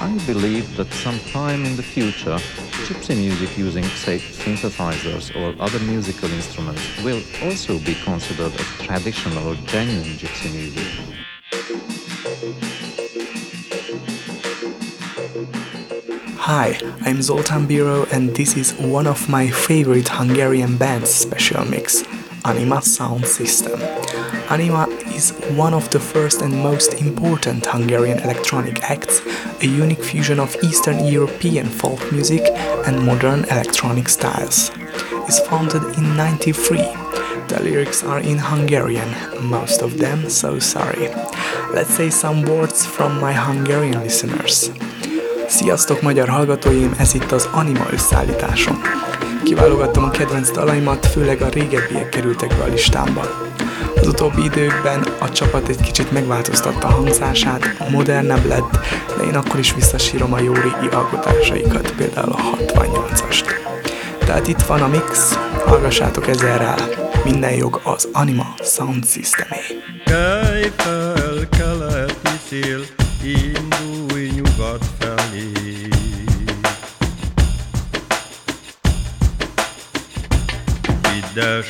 I believe that sometime in the future, gypsy music using, say, synthesizers or other musical instruments will also be considered as traditional or genuine gypsy music. Hi, I'm Zoltan Biro and this is one of my favorite Hungarian bands special mix, Anima Sound System. Anima one of the first and most important Hungarian electronic acts, a unique fusion of Eastern European folk music and modern electronic styles. It's founded in 93. The lyrics are in Hungarian, most of them, so sorry. Let's say some words from my Hungarian listeners. Sziasztok magyar hallgatóim, ez itt az Anima összeállításom. Kiválogattam a kedvenc dalaimat, főleg a régebbiek kerültek be a listámba. Az utóbbi időkben a csapat egy kicsit megváltoztatta a hangzását, modernebb lett, de én akkor is visszasírom a jó régi alkotásaikat, például a 68-ast. Tehát itt van a mix, hallgassátok ezerrel, minden jog az Anima Sound Systemé. Kelj fel, keleti szél, indulj nyugat felé. Vidd el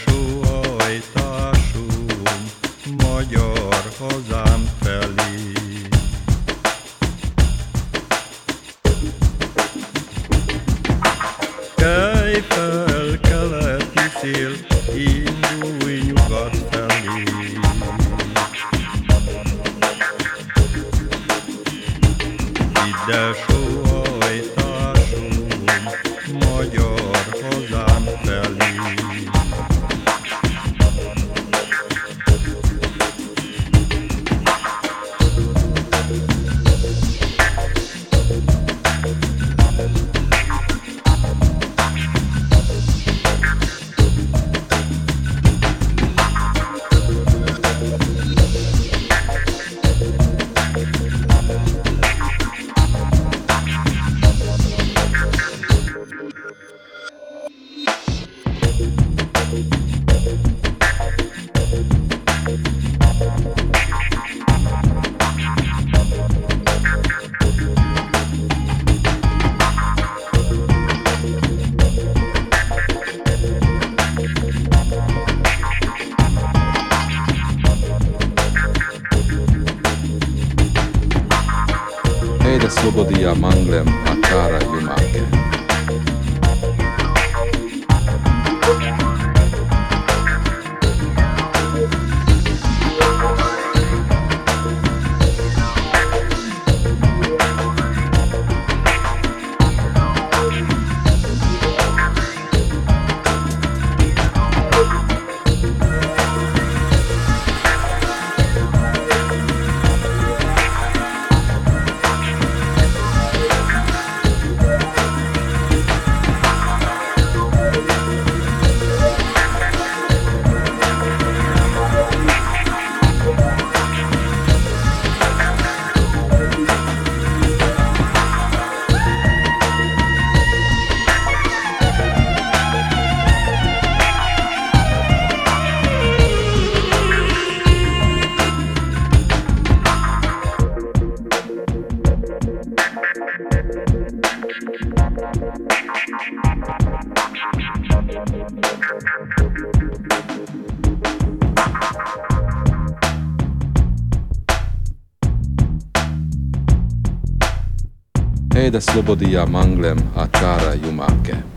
slobodija manglem a čara jumake.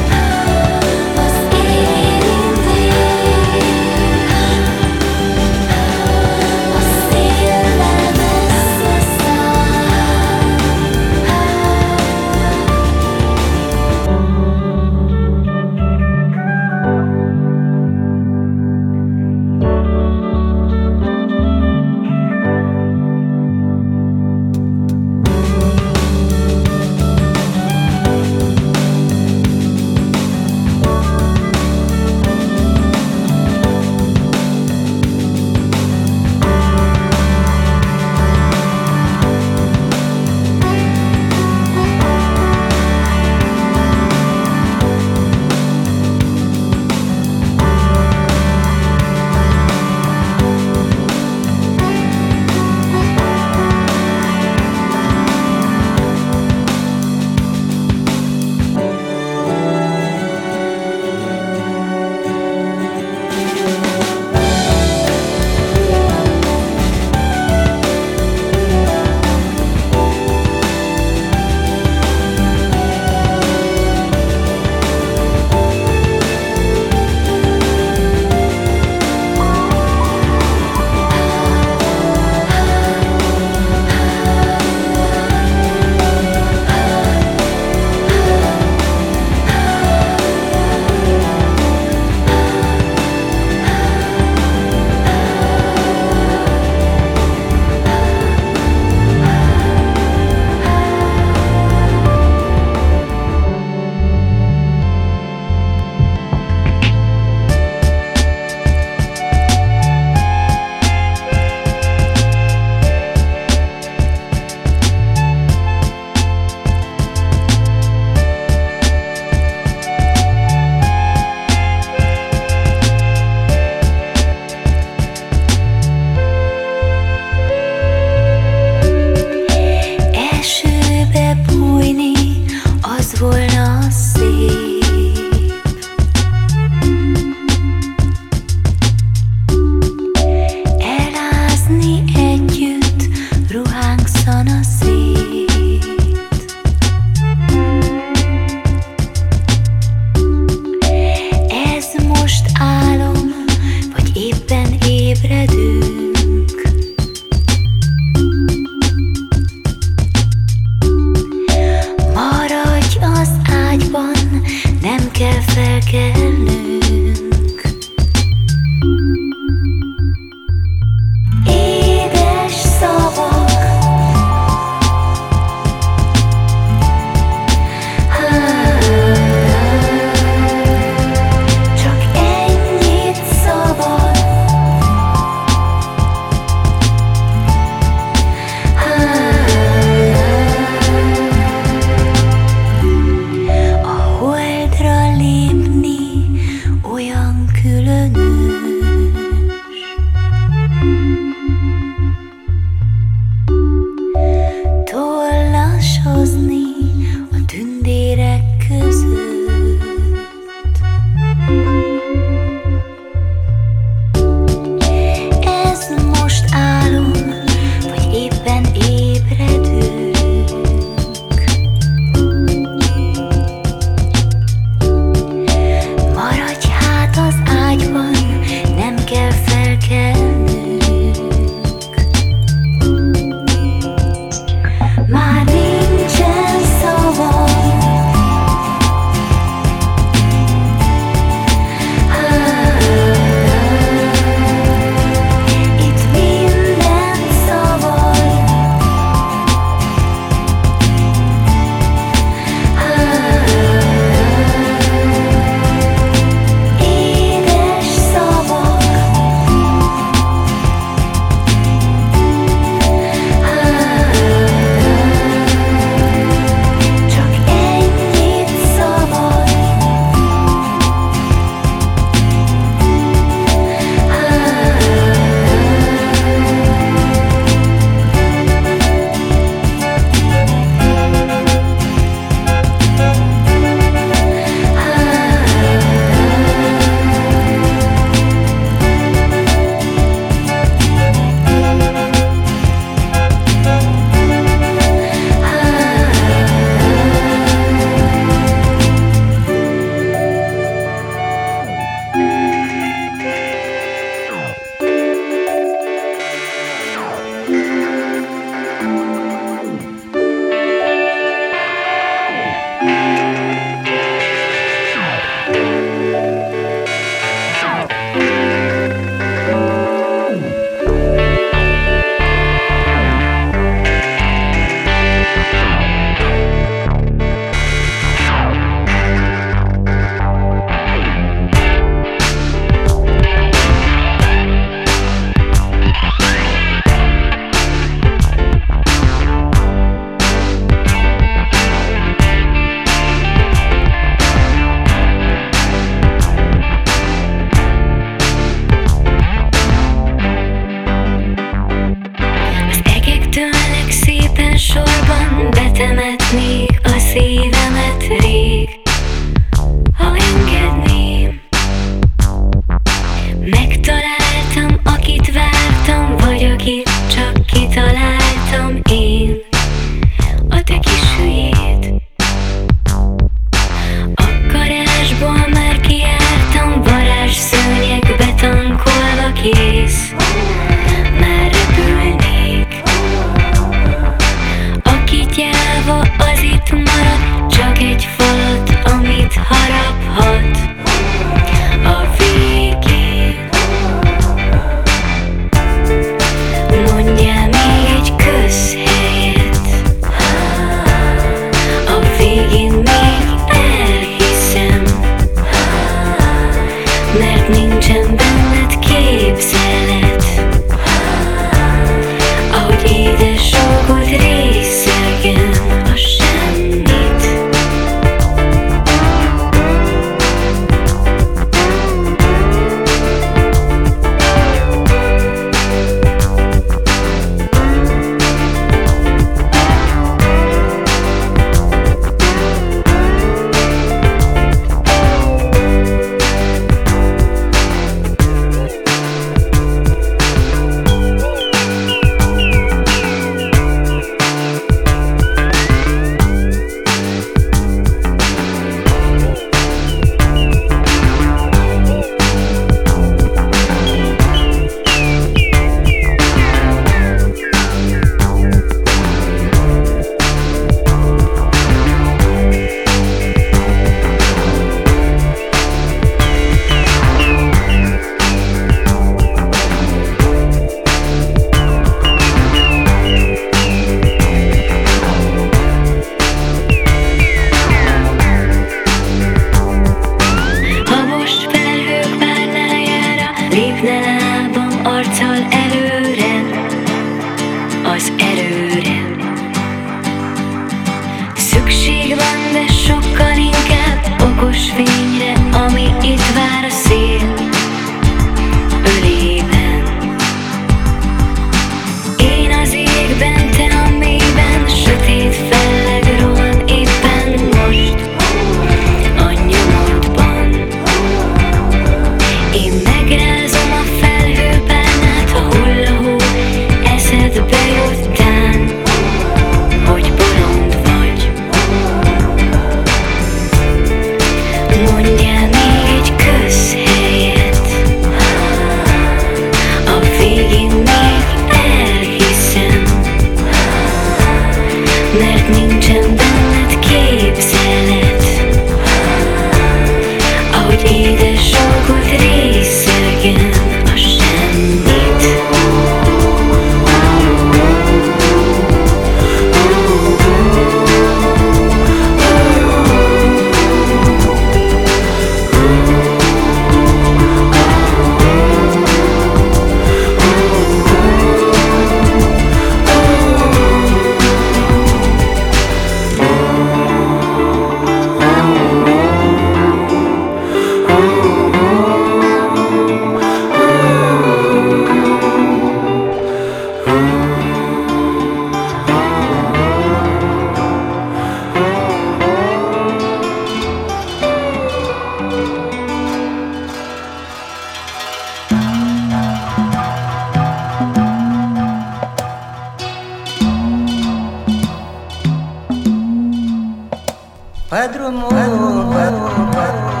قدر مو قدر مو قدر, مو قدر, مو قدر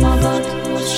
magad, az